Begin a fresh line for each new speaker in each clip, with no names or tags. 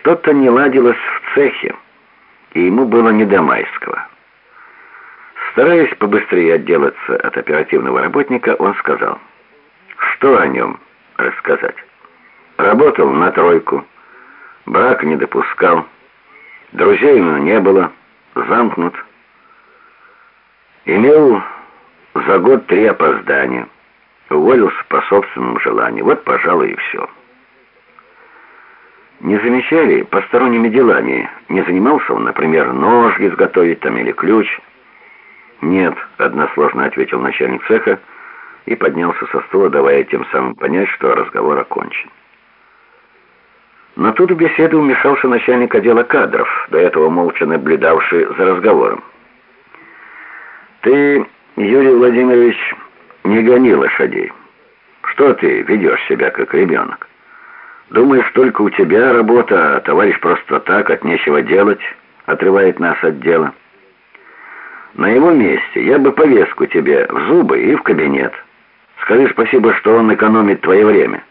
Что-то не ладилось в цехе, и ему было не до Майского. Стараясь побыстрее отделаться от оперативного работника, он сказал, что о нем рассказать. Работал на тройку, брак не допускал, друзей у него не было, замкнут. Имел за год три опоздания, уволился по собственному желанию. Вот, пожалуй, и все. Не замечали посторонними делами? Не занимался он, например, нож изготовить там или ключ? Нет, односложно ответил начальник цеха и поднялся со стула, давая тем самым понять, что разговор окончен. Но тут в беседу вмешался начальник отдела кадров, до этого молча наблюдавший за разговором. «Ты, Юрий Владимирович, не гони лошадей. Что ты ведешь себя как ребенок? Думаешь, только у тебя работа, а товарищ просто так, от нечего делать, отрывает нас от дела. На его месте я бы повестку тебе в зубы и в кабинет. Скажи спасибо, что он экономит твое время».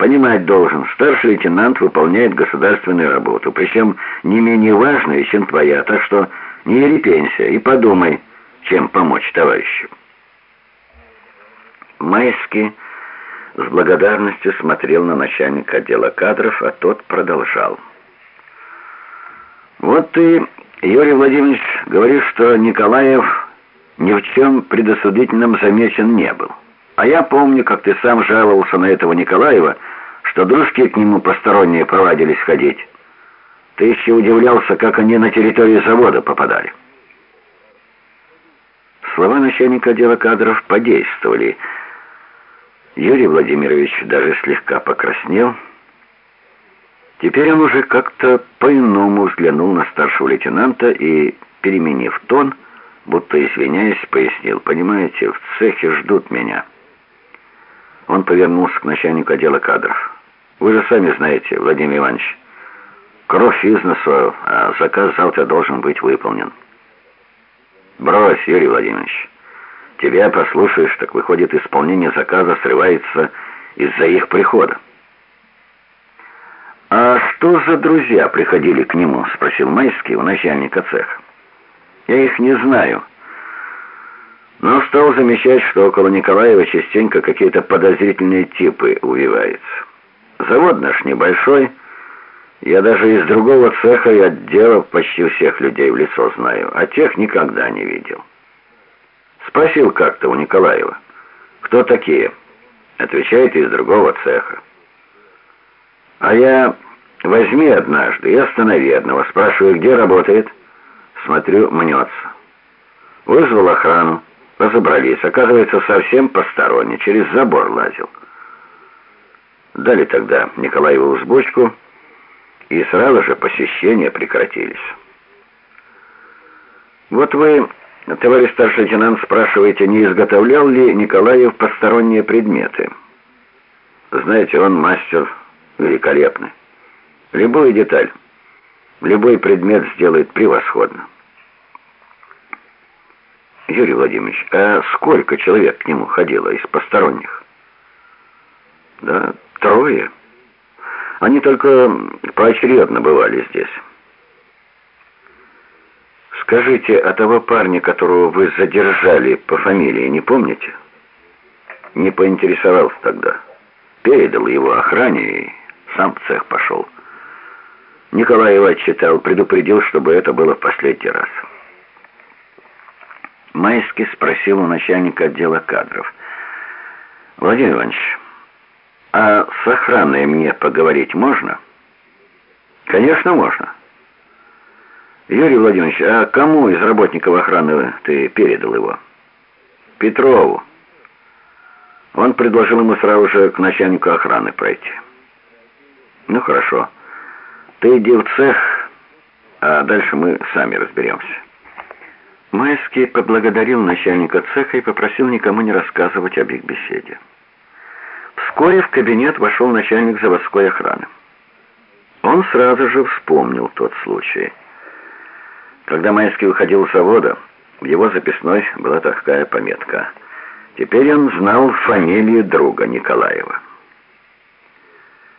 Понимать должен, старший лейтенант выполняет государственную работу, причем не менее важную, чем твоя, так что не ерепенься и подумай, чем помочь товарищу. Майский с благодарностью смотрел на начальника отдела кадров, а тот продолжал. «Вот ты, Юрий Владимирович, говоришь, что Николаев ни в чем предосудительном замечен не был». А я помню, как ты сам жаловался на этого Николаева, что дружки к нему посторонние проводились ходить. Ты еще удивлялся, как они на территорию завода попадали. Слова начальника отдела кадров подействовали. Юрий Владимирович даже слегка покраснел. Теперь он уже как-то по-иному взглянул на старшего лейтенанта и, переменив тон, будто извиняясь, пояснил, «Понимаете, в цехе ждут меня». Он повернулся к начальнику отдела кадров. «Вы же сами знаете, Владимир Иванович, кровь из носу, а заказ завтра должен быть выполнен». «Брось, Юрий Владимирович. Тебя послушаешь, так выходит, исполнение заказа срывается из-за их прихода». «А что за друзья приходили к нему?» — спросил Майский у начальника цеха. «Я их не знаю» но стал замечать, что около Николаева частенько какие-то подозрительные типы увиваются. Завод наш небольшой, я даже из другого цеха и отдела почти всех людей в лицо знаю, а тех никогда не видел. Спросил как-то у Николаева, кто такие? Отвечает из другого цеха. А я возьми однажды и останови одного, спрашиваю, где работает. Смотрю, мнется. Вызвал охрану. Разобрались. Оказывается, совсем посторонний. Через забор лазил. Дали тогда Николаеву узбочку, и сразу же посещения прекратились. Вот вы, товарищ старший лейтенант, спрашиваете, не изготовлял ли Николаев посторонние предметы? Знаете, он мастер великолепный. Любую деталь, любой предмет сделает превосходно. Юрий Владимирович, а сколько человек к нему ходило из посторонних? Да, трое. Они только поочередно бывали здесь. Скажите, а того парня, которого вы задержали по фамилии, не помните? Не поинтересовался тогда. Передал его охране и сам в цех пошел. Николаева отчитал, предупредил, чтобы это было в последний раз. Майский спросил у начальника отдела кадров. «Владимир Иванович, а с охраной мне поговорить можно?» «Конечно, можно». «Юрий Владимирович, а кому из работников охраны ты передал его?» «Петрову». Он предложил ему сразу же к начальнику охраны пройти. «Ну, хорошо. Ты иди в цех, а дальше мы сами разберемся». Майский поблагодарил начальника цеха и попросил никому не рассказывать об их беседе. Вскоре в кабинет вошел начальник заводской охраны. Он сразу же вспомнил тот случай. Когда Майский уходил с завода, в его записной была такая пометка. Теперь он знал фамилию друга Николаева.